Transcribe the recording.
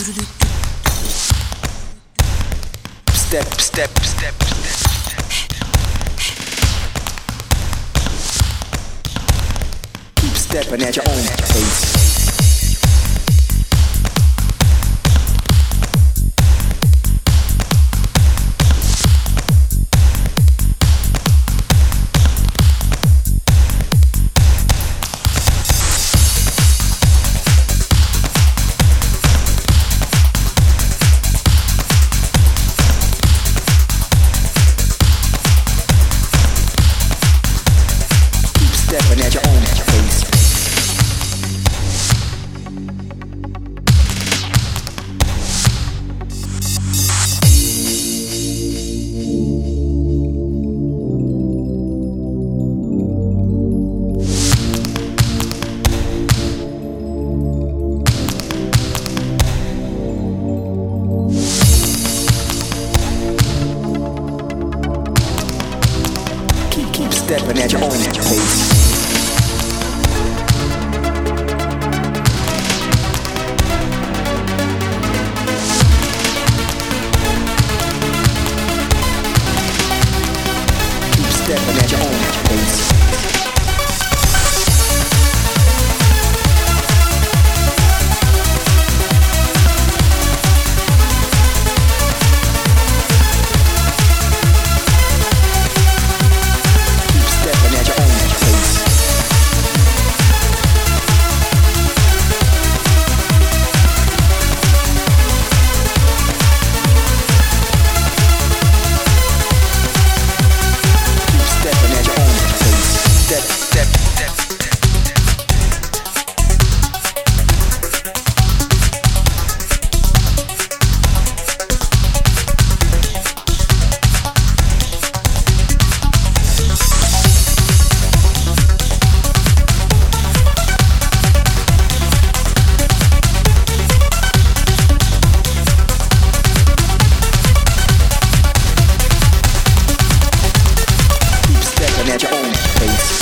Step, step, step, step. Keep stepping at your own pace. stepping at your own pace. Keep stepping at your own pace. at your own pace.